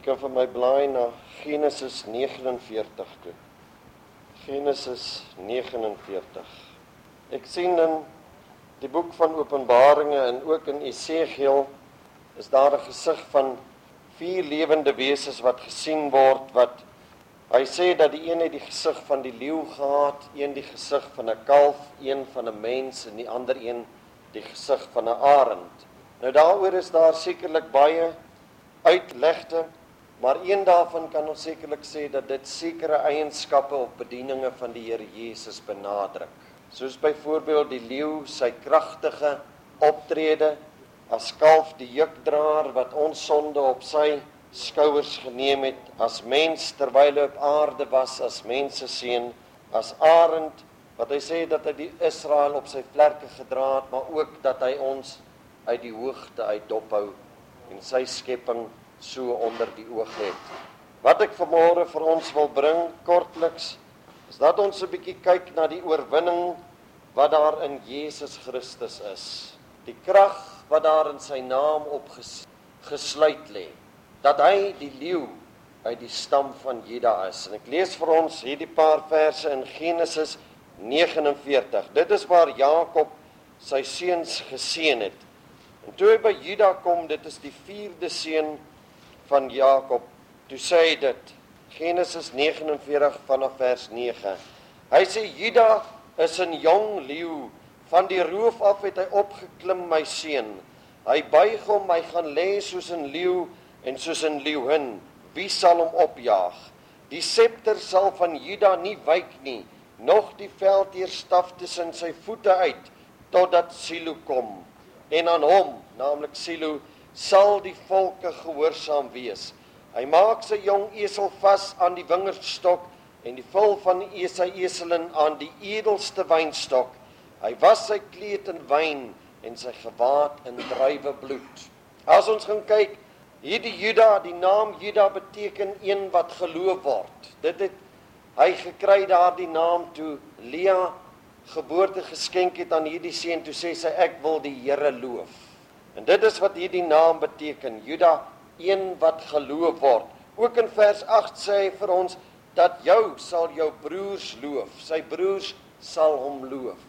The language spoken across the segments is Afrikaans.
Jy kan vir my blaai na Genesis 49 toe. Genesis 49. Ek sien in die boek van Openbaringe en ook in Esegiel is daar 'n gesig van vier lewende wesens wat gesien word wat hy sê dat die een het die gesig van die leeu gehad, een die gesig van 'n kalf, een van 'n mens en die ander een die gesig van 'n arend. Nou daaroor is daar sekerlik baie uitlegte Maar een daarvan kan ons sekerlik sê dat dit sekere eienskappe of bedieninge van die Here Jesus benadruk. Soos byvoorbeeld die leeu sy kragtige optrede as kalf die jukdraer wat ons sonde op sy skouers geneem het as mens terwyl hy op aarde was as mense seun as arend wat hy sê dat hy die Israel op sy vlerke gedra het maar ook dat hy ons uit die hoogte uit dophou en sy skepping so onder die oog het. Wat ek vanmôre vir ons wil bring kortliks is dat ons 'n bietjie kyk na die oorwinning wat daar in Jesus Christus is. Die krag wat daar in sy naam opgesluit lê. Dat hy die leeu uit die stam van Juda is. En ek lees vir ons hierdie paar verse in Genesis 49. Dit is waar Jakob sy seuns geseën het. En toe hy by Juda kom, dit is die 4de seun van Jakob. Toe sê hy dit Genesis 49 vanaf vers 9. Hy sê Juda is 'n jong leeu, van die roof af het hy opgeklim my seun. Hy buig hom, hy gaan lê soos 'n leeu en soos 'n leeuhin. Wie sal hom opjaag? Die septer sal van Juda nie wyk nie, nog die veldheerstaf tussen sy voete uit totdat Silo kom. En aan hom, naamlik Silo, sal die volke gehoorsaam wees. Hy maak sy jong esel vas aan die wingerdstok en die vul van sy eselin aan die edelste wynstok. Hy was sy kleed in wyn en sy gewaad in druiwe bloed. As ons gaan kyk, hierdie Juda, die naam Juda beteken een wat geloof word. Dit het hy gekry daardie naam toe Lea geboorte geskenk het aan hierdie seun toe sê sy ek wil die Here loof. En dit is wat hierdie naam beteken, Juda, een wat geloof word. Ook in vers 8 sê hy vir ons dat jou sal jou broers loof, sy broers sal hom loof.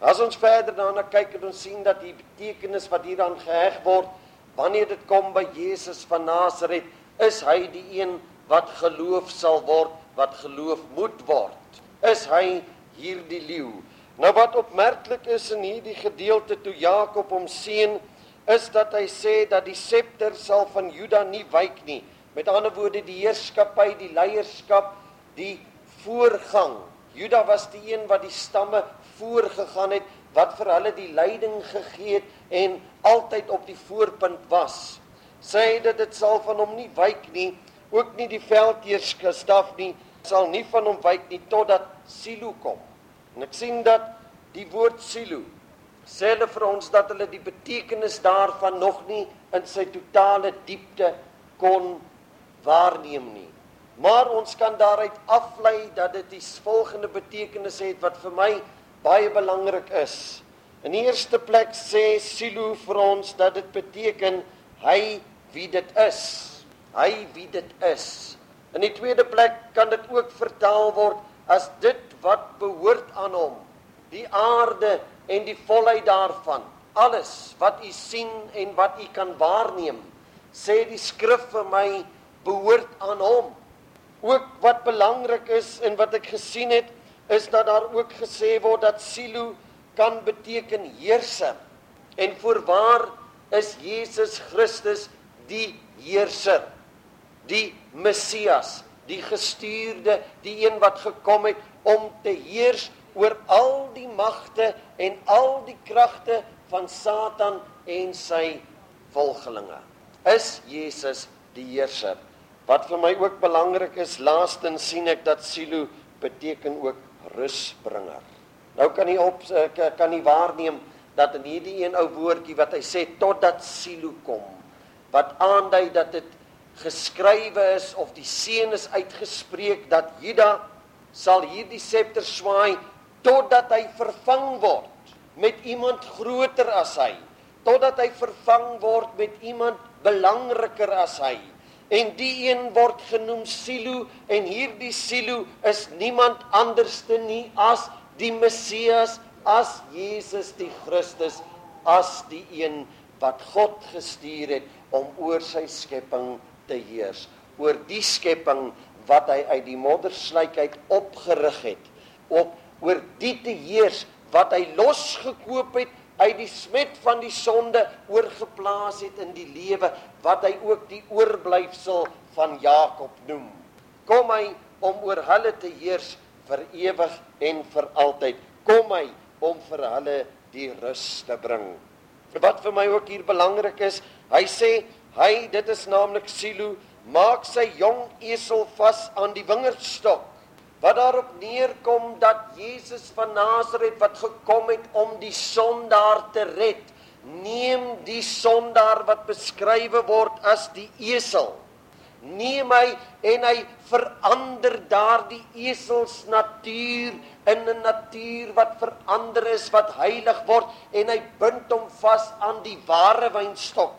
As ons verder daarna kyk en ons sien dat die betekenis wat hieraan geheg word wanneer dit kom by Jesus van Nasaret, is hy die een wat geloof sal word, wat geloof moet word. Is hy hierdie leeu? Nou wat opmerklik is in hierdie gedeelte toe Jakob hom seën is dat hy sê dat die septer sal van Juda nie wyk nie. Met ander woorde die heerskappy, die leierskap, die voorgang. Juda was die een wat die stamme voorgegaan het, wat vir hulle die leiding gegee het en altyd op die voorpunt was. Sê dit dit sal van hom nie wyk nie, ook nie die veldheerskap nie, sal nie van hom wyk nie totdat Silo kom. En ek sien dat die woord Silo sê hulle vir ons dat hulle die betekenis daarvan nog nie in sy totale diepte kon waarneem nie. Maar ons kan daaruit aflei dat dit die volgende betekenis het wat vir my baie belangrik is. In die eerste plek sê Silo vir ons dat dit beteken hy wie dit is. Hy wie dit is. In die tweede plek kan dit ook vertaal word as dit wat behoort aan hom. Die aarde en die volheid daarvan. Alles wat u sien en wat u kan waarneem, sê die skrif vir my behoort aan hom. Ook wat belangrik is en wat ek gesien het, is dat daar ook gesê word dat silo kan beteken heerser. En voorwaar is Jesus Christus die heerser, die Messias, die gestuurde, die een wat gekom het om te heers oor al die magte en al die kragte van Satan en sy volgelinge. Is Jesus die heerser? Wat vir my ook belangrik is, laastens sien ek dat silo beteken ook rusbringer. Nou kan jy op kan jy waarneem dat in hierdie een ou woordjie wat hy sê totdat silo kom, wat aandui dat dit geskrywe is of die seën is uitgespreek dat Juda sal hierdie septer swaai totdat hy vervang word met iemand groter as hy, totdat hy vervang word met iemand belangriker as hy. en die een word genoem Silo en hierdie Silo is niemand anderste nie as die Messias, as Jesus die Christus, as die een wat God gestuur het om oor sy skepping te heers, oor die skepping wat hy uit die moddersluik uit opgerig het, op oor die te heers wat hy losgekoop het uit die smet van die sonde oorgeplaas het in die lewe wat hy ook die oorblyfsel van Jakob noem. Kom hy om oor hulle te heers vir ewig en vir altyd. Kom hy om vir hulle die rus te bring. Wat vir my ook hier belangrik is, hy sê hy dit is naamlik Silo maak sy jong esel vas aan die wingerdstok wat daarop neerkom dat Jesus van Nasaret wat gekom het om die sondaar te red, neem die sondaar wat beskrywe word as die esel. Neem hy en hy verander daardie esels natuur in 'n natuur wat verander is, wat heilig word en hy bind hom vas aan die ware wynstok.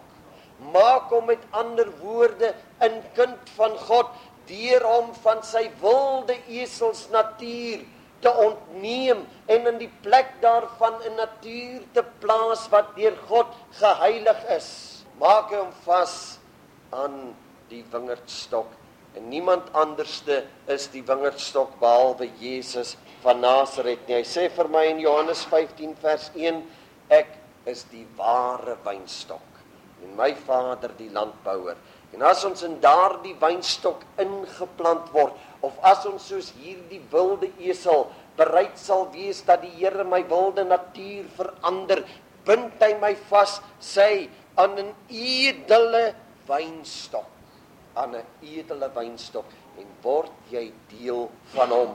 Maak hom met ander woorde 'n kind van God deur hom van sy wilde esels natuur te ontneem en in die plek daarvan 'n natuur te plaas wat deur God geheilig is. Maak hom vas aan die wingerdstok en niemand anderste is die wingerdstok behalwe Jesus van Nasaret nie. Hy sê vir my in Johannes 15 vers 1 ek is die ware wynstok en my Vader die landbouer. En as ons in daardie wynstok ingeplant word of as ons soos hierdie wilde esel bereid sal wees dat die Here my wilde natuur verander, bind hy my vas sê aan 'n edele wynstok, aan 'n edele wynstok en word jy deel van hom.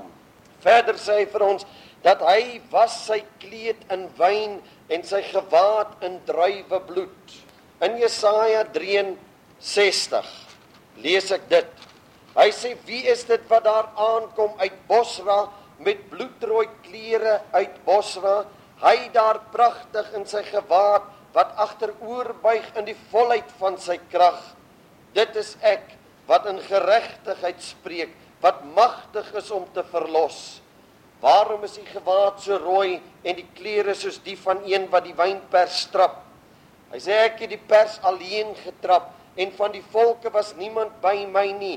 Verder sê hy vir ons dat hy was sy kleed in wyn en sy gewaad in druiwe bloed. In Jesaja 60 lees ek dit. Hy sê wie is dit wat daar aankom uit Bosra met bloedrooi klere uit Bosra? Hy daar pragtig in sy gewaad wat agteroor buig in die volheid van sy krag. Dit is ek wat in geregtigheid spreek, wat magtig is om te verlos. Waarom is die gewaad so rooi en die klere soos die van een wat die wynpers strap? Hy sê ek het die pers alleen getrap en van die volke was niemand by my nie.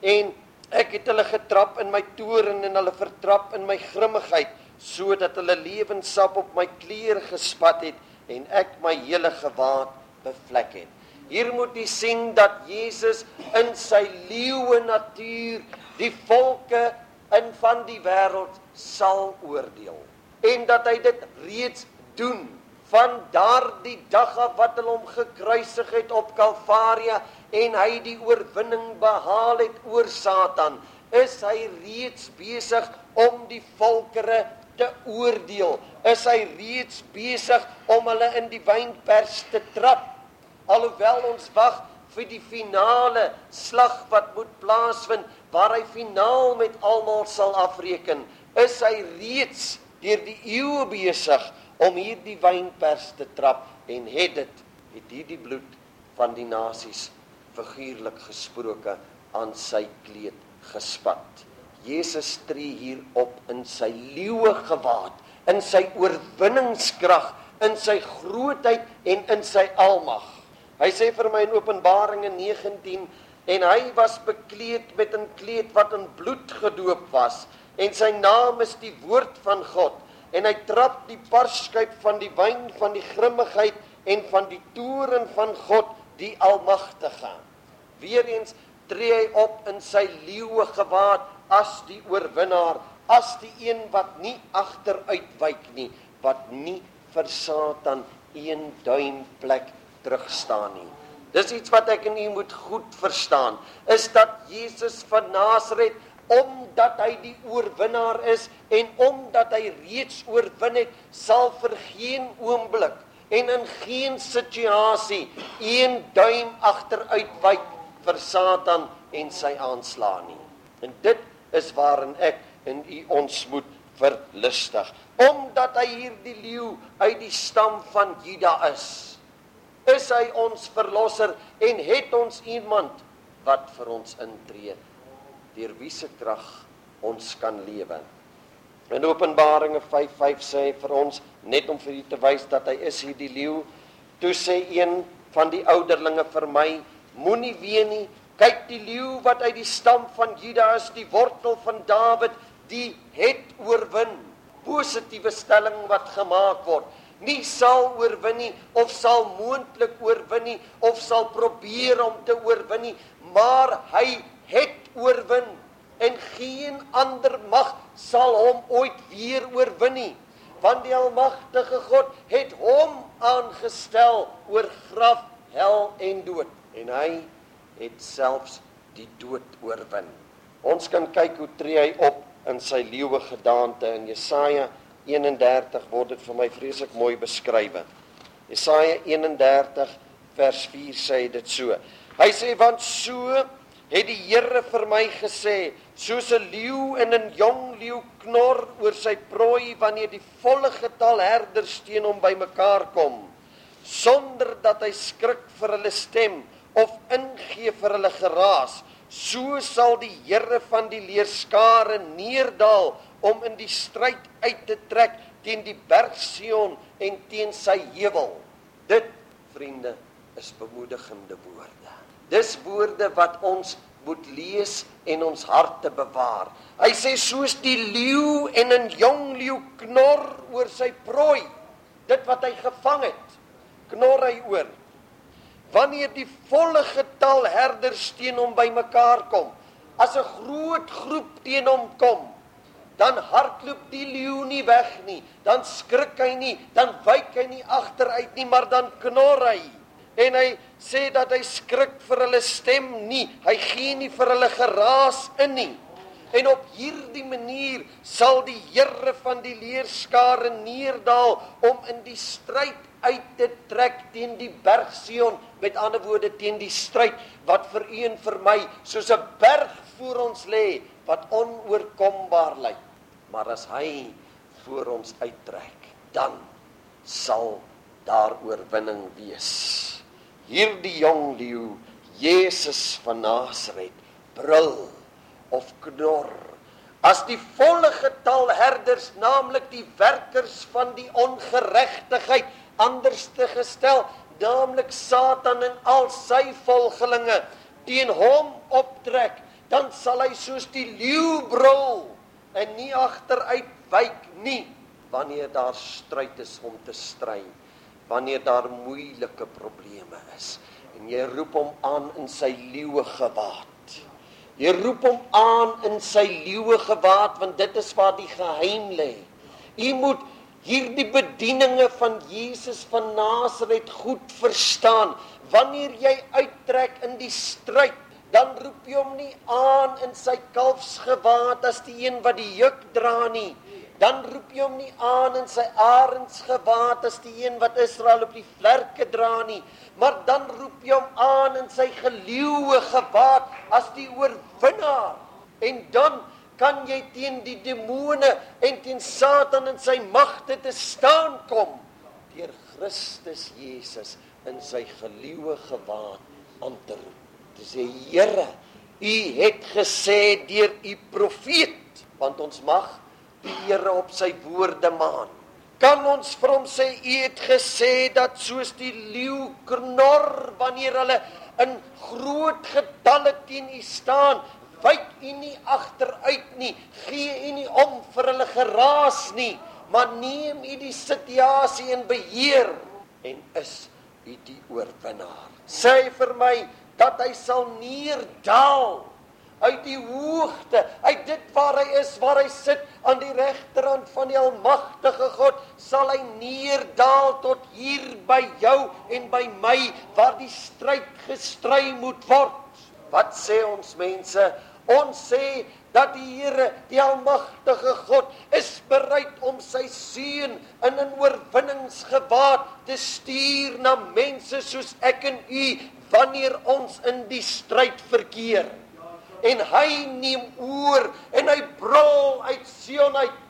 En ek het hulle getrap in my toorn en hulle vertrap in my grimmigheid sodat hulle lewenssap op my klere gespat het en ek my hele gewaad bevlek het. Hier moet jy sien dat Jesus in sy leeuwe natuur die volke in van die wêreld sal oordeel en dat hy dit reeds doen van daardie dag af wat hulle hom gekruisig het op Kalvaria en hy die oorwinning behaal het oor Satan, is hy reeds besig om die volkere te oordeel. Is hy reeds besig om hulle in die wynpers te trap? Alhoewel ons wag vir die finale slag wat moet plaasvind waar hy finaal met almal sal afreken, is hy reeds deur die eeue besig om hierdie wynpers te trap en het dit het hierdie bloed van die nasies figuurlik gesproke aan sy kleed gespat. Jesus tree hier op in sy leeuwe gewaad, in sy oorwinningskrag, in sy grootheid en in sy almag. Hy sê vir my in Openbaringe 19 en hy was bekleed met 'n kleed wat in bloed gedoop was en sy naam is die woord van God en hy trap die parskyp van die wyn van die grimmigheid en van die toren van God die almagtige. Weereens tree hy op in sy leeuwe gewaad as die oorwinnaar, as die een wat nie agteruitwyk nie, wat nie vir Satan een duim plek terugstaan nie. Dis iets wat ek en u moet goed verstaan, is dat Jesus van Nasaret omdat hy die oorwinnaar is en omdat hy reeds oorwin het, sal vir geen oomblik en in geen situasie een duim agteruit wyk vir Satan en sy aanslae nie. En dit is waarin ek en u ons moet verlustig, omdat hy hierdie leeu uit die stam van Juda is. Is hy ons verlosser en het ons iemand wat vir ons intree deur wie se krag ons kan lewe. In Openbaringe 5:5 sê vir ons net om vir u te wys dat hy is hier die leeu. Toe sê een van die ouderlinge vir my: Moenie ween nie. Kyk die leeu wat uit die stam van Juda is, die wortel van Dawid, die het oorwin. Positiewe stelling wat gemaak word. Nie sal oorwin nie of sal moontlik oorwin nie of sal probeer om te oorwin nie, maar hy het oorwin en geen ander mag sal hom ooit weer oorwin nie want die almagtige God het hom aangestel oor graf, hel en dood en hy het selfs die dood oorwin. Ons kan kyk hoe tree hy op in sy leeuwe gedaante in Jesaja 31 word dit vir my vreeslik mooi beskryf. Jesaja 31 vers 4 sê dit so. Hy sê want so het die Here vir my gesê, soos 'n leeu en 'n jong leeu knor oor sy prooi wanneer die volle getal herders teen hom bymekaar kom, sonder dat hy skrik vir hulle stem of ingee vir hulle geraas, so sal die Here van die leerskare neerdal om in die stryd uit te trek teen die berg Sion en teen sy heuwel. Dit, vriende, is bemoedigende woorde. Dis woorde wat ons moet lees en ons harte bewaar. Hy sê soos die leeu en 'n jong leeu knor oor sy prooi, dit wat hy gevang het, knor hy oor. Wanneer die volle getal herders teen hom bymekaar kom, as 'n groot groep teen hom kom, dan hardloop die leeu nie weg nie, dan skrik hy nie, dan wyk hy nie agteruit nie, maar dan knor hy en hy sê dat hy skrik vir hulle stem nie. Hy gee nie vir hulle geraas in nie. En op hierdie manier sal die Here van die leerskare neerdal om in die stryd uit te trek teen die berg Sion, met ander woorde teen die stryd wat vir u en vir my soos 'n berg voor ons lê wat onoorkombaar lyk. Maar as hy voor ons uittrek, dan sal daar oorwinning wees hierdie jong leeu Jesus van Nasaret brul of knor. As die volle getal herders naamlik die werkers van die ongeregtigheid anders te gestel naamlik Satan en al sy volgelinge teen hom optrek dan sal hy soos die leeu brul en nie agteruit wyk nie wanneer daar stryd is om te stry wanneer daar moeilike probleme is en jy roep hom aan in sy leeuwe gewaad. Jy roep hom aan in sy leeuwe gewaad want dit is waar die geheim lê. U moet hierdie bedieninge van Jesus van Nasaret goed verstaan. Wanneer jy uittrek in die stryd, dan roep jy hom nie aan in sy kalfsgewaad as die een wat die juk dra nie dan roep jy hom nie aan in sy arendsgewaad as die een wat Israel op die vlerke dra nie, maar dan roep jy hom aan in sy geleeuwe gewaad as die oorwinnaar. En dan kan jy teen die demone en teen Satan en sy magte te staan kom deur Christus Jesus in sy geleeuwe gewaad aan te roep. Dis die Here, U het gesê deur U profeet, want ons mag die Here op sy woorde maan. Kan ons vir hom sê u het gesê dat soos die leeu knor wanneer hulle in groot getalle teen u staan, wyk u nie agteruit nie, gee u nie om vir hulle geraas nie, maar neem u die situasie in beheer en is u die oorwinnaar. Sê vir my dat hy sal neerdal uit die hoogte, uit dit waar hy is, waar hy sit aan die regterhand van die almagtige God, sal hy neerdal tot hier by jou en by my waar die stryd gestry moet word. Wat sê ons mense? Ons sê dat die Here, die almagtige God, is bereid om sy seun in 'n oorwinningsgewaad te stuur na mense soos ek en u wanneer ons in die stryd verkeer en hy neem oor en hy brul uit Sion uit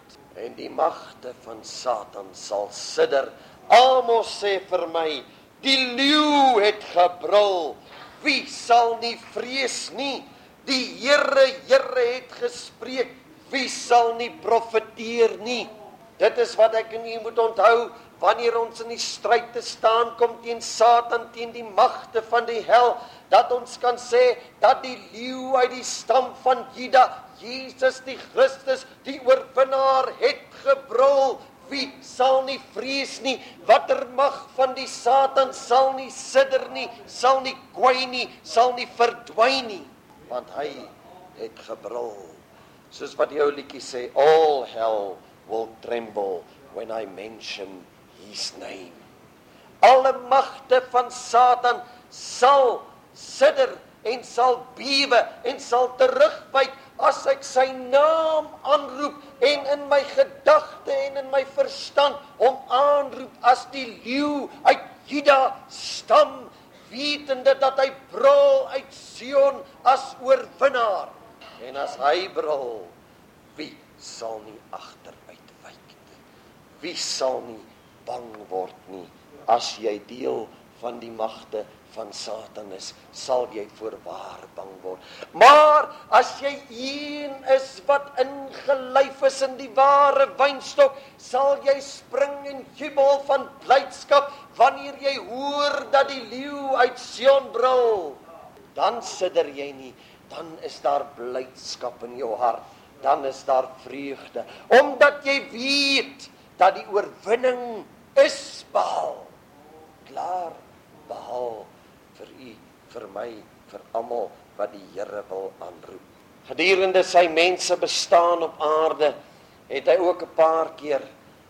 en die magte van Satan sal sidder. Amos sê vir my, die leeu het gebrul. wie sal nie vrees nie? Die Here, Here het gespreek, wie sal nie profeteer nie? Dit is wat ek en u moet onthou wanneer ons in die stryd te staan kom teen Satan, teen die magte van die hel, dat ons kan sê dat die leeu uit die stam van Juda, Jesus die Christus, die oorwinnaar het gebrul. Wie sal nie vrees nie? Watter mag van die Satan sal nie sidder nie, sal nie kwyn nie, sal nie verdwyn nie, want hy het gebrul. Soos wat die ou liedjie sê, all hell will tremble when I mention his name. Alle magte van Satan sal sidder en sal bewe en sal terugwyk as ek sy naam aanroep en in my gedagte en in my verstand hom aanroep as die leeu uit Juda stam wetende dat hy brul uit Sion as oorwinnaar en as hy brul wie sal nie agteruitwyk nie wie sal nie bang word nie as jy deel van die magte van Satan is, sal jy voorwaar bang word. Maar as jy een is wat ingelyf is in die ware wynstok, sal jy spring en jubel van blydskap wanneer jy hoor dat die leeu uit Sion brul. Dan sidder jy nie, dan is daar blydskap in jou hart, dan is daar vreugde, omdat jy weet dat die oorwinning is behaal. Klaar behaal vir u, vir my, vir almal wat die Here wil aanroep. Gedurende sy mense bestaan op aarde het hy ook 'n paar keer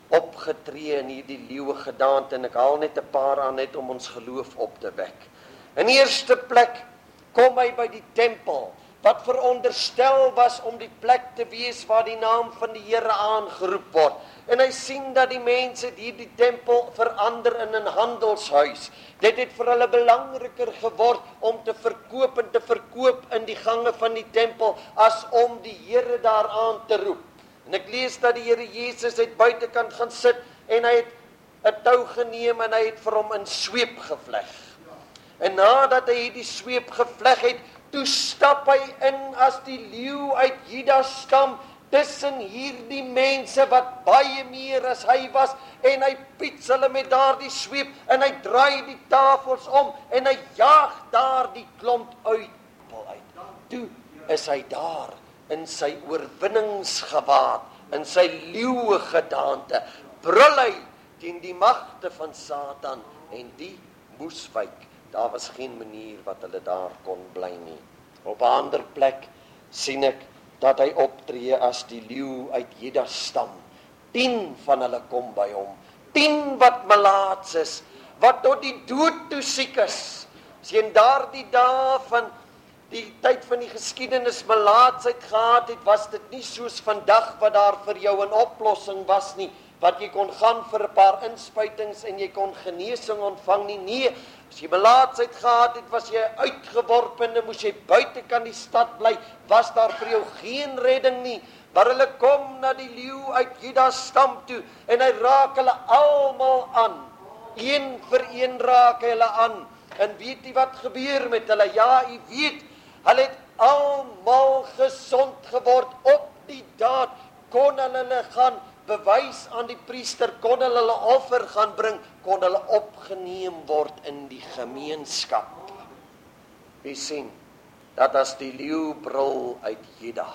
opgetree in hierdie leeuwe gedaante en ek haal net 'n paar aan net om ons geloof op te wek. In eerste plek kom hy by die tempel wat veronderstel was om die plek te wees waar die naam van die Here aangeroep word. En hy sien dat die mense hierdie tempel verander in 'n handelshuis. Dit het vir hulle belangriker geword om te verkoop en te verkoop in die gange van die tempel as om die Here daaraan te roep. En ek lees dat die Here Jesus uit buitekant gaan sit en hy het 'n tou geneem en hy het vir hom in sweep gevleg. En nadat hy hierdie sweep gevleg het, toe stap hy in as die leeu uit Juda stam tussen hierdie mense wat baie meer as hy was en hy piets hulle met daardie sweep en hy draai die tafels om en hy jaag daardie klomp uit uit. Toe is hy daar in sy oorwinningsgewaad in sy leeu gedaante brul hy teen die magte van Satan en die moes wyk daar was geen manier wat hulle daar kon bly nie. Op 'n ander plek sien ek dat hy optree as die leeu uit Juda stam. 10 van hulle kom by hom. 10 wat melaats is, wat tot die dood toe siek is. In daardie dae van die tyd van die geskiedenis melaatsheid gehad het, was dit nie soos vandag wat daar vir jou 'n oplossing was nie wat jy kon gaan vir 'n paar inspuitings en jy kon genesing ontvang nie. Nee, as jy belaatsheid gehad het, was jy uitgeworpene, moes jy buite kan die stad bly, was daar vir jou geen redding nie. Maar hulle kom na die leeu uit Juda stam toe en hy raak hulle almal aan. Een vir een raak hy hulle aan. En weet jy wat gebeur met hulle? Ja, u weet, hulle het almal gesond geword op die daad kon hulle gaan bewys aan die priester kon hulle hulle offer gaan bring, kon hulle opgeneem word in die gemeenskap. Wie sien dat as die leeu brul uit Juda,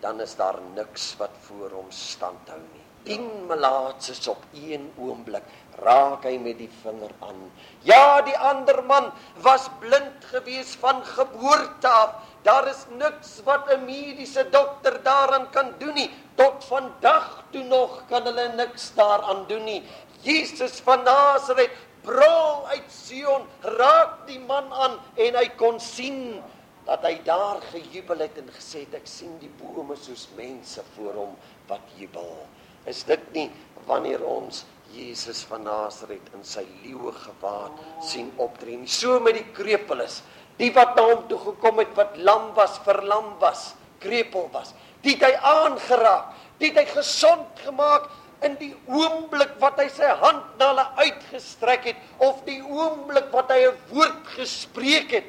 dan is daar niks wat voor hom stand hou nie. Dien melaatses op een oomblik raak hy met die vinger aan. Ja, die ander man was blind gewees van geboorte af. Daar is niks wat 'n mediese dokter daaraan kan doen nie. Tot vandag toe nog kan hulle niks daaraan doen nie. Jesus van Nasaret brul uit Sion, raak die man aan en hy kon sien dat hy daar gejubel het en gesê het ek sien die bome soos mense voor hom wat jubel. Is dit nie wanneer ons Jesus van Nasaret in sy leeu gewaad sien optree. So met die krepeles, die wat na hom toe gekom het wat lam was, verlam was, krepel was. Die het hy aangeraak, die het hy gesond gemaak in die oomblik wat hy sy hand na hulle uitgestrek het of die oomblik wat hy 'n woord gespreek het.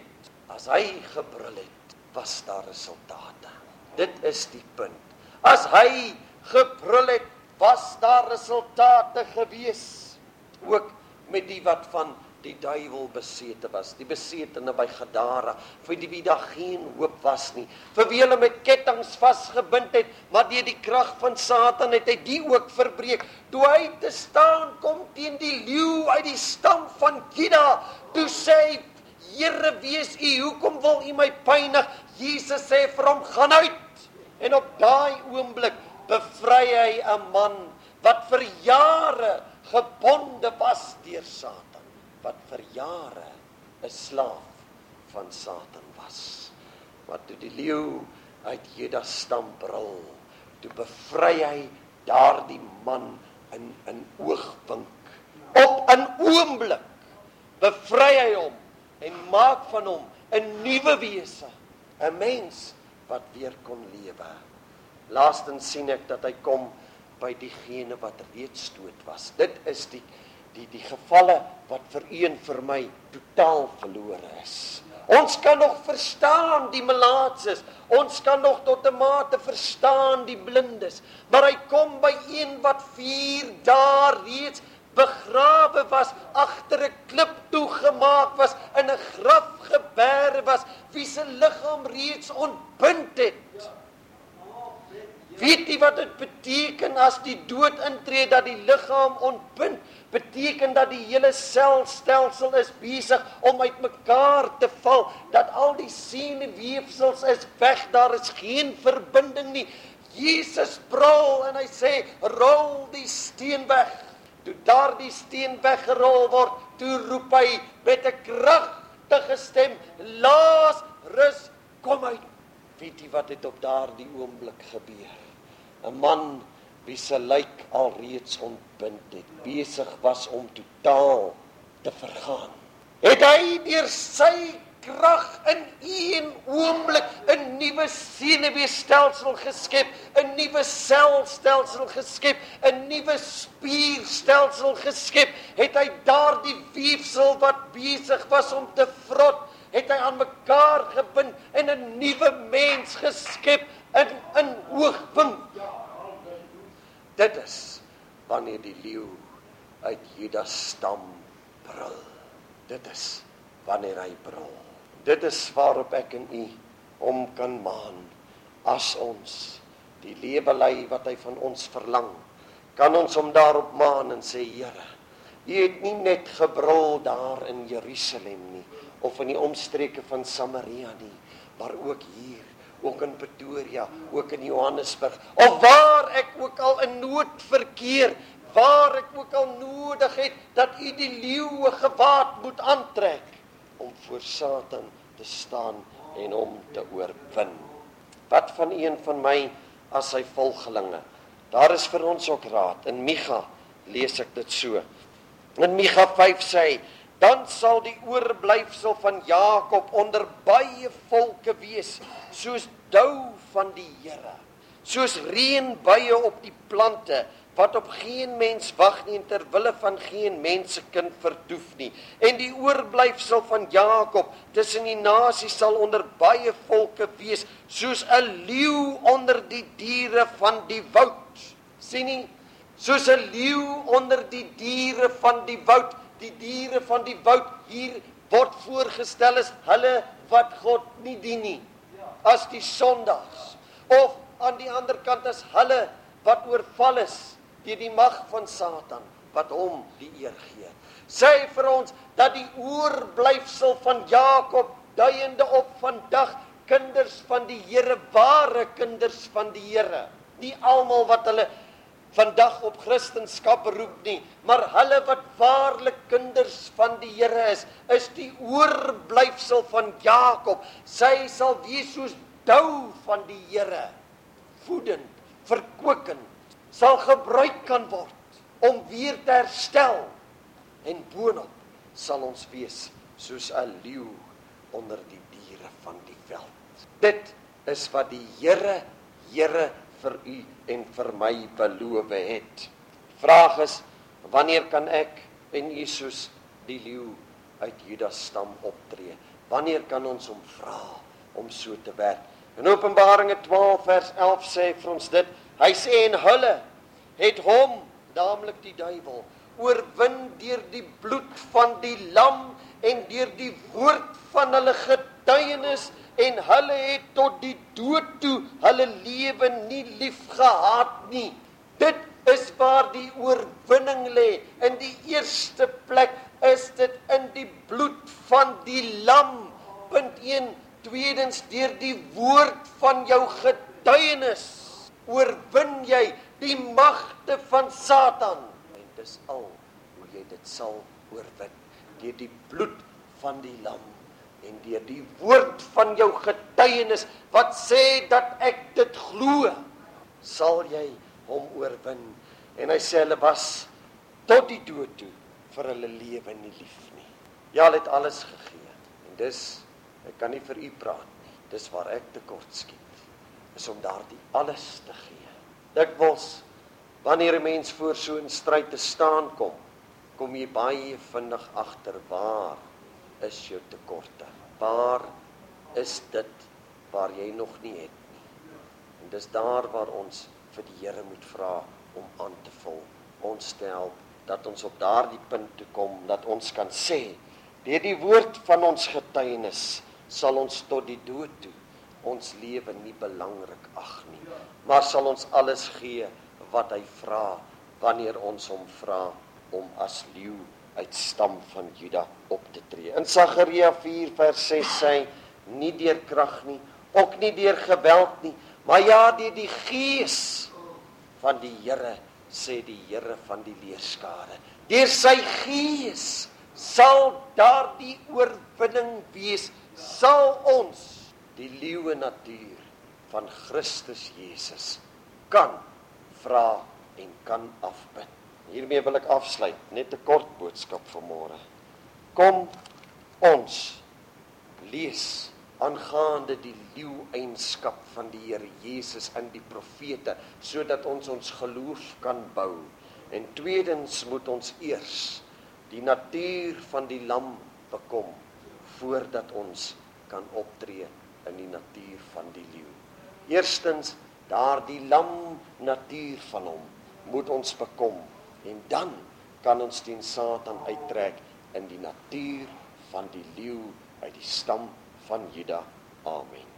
As hy gebrul het, was daar resultate. Dit is die punt. As hy gebrul het, was daar resultate gewees. Ook met die wat van die duiwel besete was, die besetene by Gadara, vir die wie daar geen hoop was nie, vir wie hulle met kettinge vasgebind het, maar deur die krag van Satan het hy die ook verbreek. Toe hy te staan kom teen die leeu uit die stam van Juda, toe sê hy Here, wees U, hoekom wil U my pynig? Jesus sê vir hom, gaan uit. En op daai oomblik bevry hy 'n man wat vir jare gebonde was deur Satan, wat vir jare 'n slaaf van Satan was. Wat toe die leeu uit Judas stam brul, toe bevry hy daardie man in 'n oogwink. Op 'n oomblik bevry hy hom en maak van hom 'n nuwe wese, 'n mens wat weer kon lewe. Laastens sien ek dat hy kom by diegene wat reeds dood was. Dit is die die die gevalle wat vir u en vir my totaal verlore is. Ons kan nog verstaan die melaatses. Ons kan nog tot 'n mate verstaan die blindes, maar hy kom by een wat 4 dae reeds begrawe was agter 'n klip toegemaak was in 'n graf geberg was wie se liggaam reeds ontbind het. Weet jy wat dit beteken as die dood intree dat die liggaam ontbind? Beteken dat die hele selstelsel is besig om uitmekaar te val dat al die senuweefsels is weg daar is geen verbinding nie. Jesus brul en hy sê rol die steen weg Toe daardie steen weggerol word, toe roep hy met 'n kragtige stem: "Lazarus, kom uit!" Weet jy wat het op daardie oomblik gebeur? 'n Man wie se lijk alreeds ontbind het, besig was om totaal te vergaan. Het hy deur sy krag in een oomblik 'n nuwe senuweestelsel geskep, 'n nuwe selstelsel geskep, 'n nuwe spierstelsel geskep. Het hy daardie weefsel wat besig was om te vrot, het hy aan mekaar gebind en 'n nuwe mens geskep in in hoogpunt. Dit is wanneer die leeu uit Judas stam brul. Dit is wanneer hy brul. Dit is waarop ek en u om kan maan as ons die lewe lei wat hy van ons verlang. Kan ons hom daarop maan en sê Here, u het nie net gebrul daar in Jerusalem nie of in die omstreke van Samaria nie, maar ook hier ook in Pretoria, ook in Johannesburg, of waar ek ook al in nood verkeer, waar ek ook al nodig het dat u die leeuwe gewaad moet aantrek om voor Satan te staan en hom te oorwin. Wat van een van my as sy volgelinge? Daar is vir ons ook raad. In Micha lees ek dit so. In Micha 5 sê hy: "Dan sal die oorblyfsel van Jakob onder baie volke wees, soos dou van die Here, soos reënbuie op die plante." Wat op geen mens wag nie en ter wille van geen mense kind verdoef nie. En die oorblyfsel van Jakob tussen die nasies sal onder baie volke wees, soos 'n leeu onder die diere van die woud. sien nie? Soos 'n leeu onder die diere van die woud. Die diere van die woud hier word voorgestel as hulle wat God nie dien nie. As die sondaars of aan die ander kant as hulle wat oorval is deur die mag van Satan wat hom die eer gee. Sê vir ons dat die oorblyfsel van Jakob duiende op vandag kinders van die Here, ware kinders van die Here. Nie almal wat hulle vandag op Christendom beroep nie, maar hulle wat waarlik kinders van die Here is, is die oorblyfsel van Jakob. Sy sal wees soos dou van die Here, voedend, verkwikkend sal gebruik kan word om weer te herstel en boonop sal ons wees soos 'n leeu onder die diere van die veld. Dit is wat die Here, Here vir u en vir my beloof het. Vraag is wanneer kan ek en u soos die leeu uit Judas stam optree? Wanneer kan ons hom vra om so te werk? In Openbaringe 12 vers 11 sê vir ons dit. Hy sê en hulle het hom, naamlik die duiwel, oorwin deur die bloed van die lam en deur die woord van hulle getuienis en hulle het tot die dood toe hulle lewe nie lief gehad nie. Dit is waar die oorwinning lê. In die eerste plek is dit in die bloed van die lam. Punt 1. Tweedens deur die woord van jou getuienis oorwin jy die magte van Satan. En dis al hoe jy dit sal oorwin deur die bloed van die lam en deur die woord van jou getuienis wat sê dat ek dit glo sal jy hom oorwin. En hy sê hulle was tot die dood toe vir hulle lewe nie lief nie. Ja hulle het alles gegee en dis ek kan nie vir u praat nie dis waar ek tekort skiet is om daardie alles te gee dikwels wanneer 'n mens voor so 'n stryd te staan kom kom jy baie vinnig agter waar is jou tekorte. Waar is dit waar jy nog nie het nie. En dis daar waar ons vir die Here moet vra om aan te vul. Ons te help dat ons op daardie punt toe kom dat ons kan sê deur die woord van ons getuienis sal ons tot die dood toe ons lewe nie belangrik ag nie maar sal ons alles gee wat hy vra wanneer ons hom vra om as leeu uit stam van Juda op te tree. In Sagaria 4 vers 6 sê nie deur krag nie, ook nie deur geweld nie, maar ja deur die gees van die Here sê die Here van die leerskare. Deur sy gees sal daardie oorwinning wees, sal ons die leeuwe natuur van Christus Jesus kan vra en kan afbid. Hiermee wil ek afsluit, net 'n kort boodskap vir môre. Kom ons lees aangaande die leeueienskap van die Here Jesus in die profete sodat ons ons geloof kan bou. En tweedens moet ons eers die natuur van die lam bekom voordat ons kan optree in die natuur van die leeu. Eerstens daardie lam natuur van hom moet ons bekom en dan kan ons teen Satan uittrek in die natuur van die leeu uit die stam van Juda. Amen.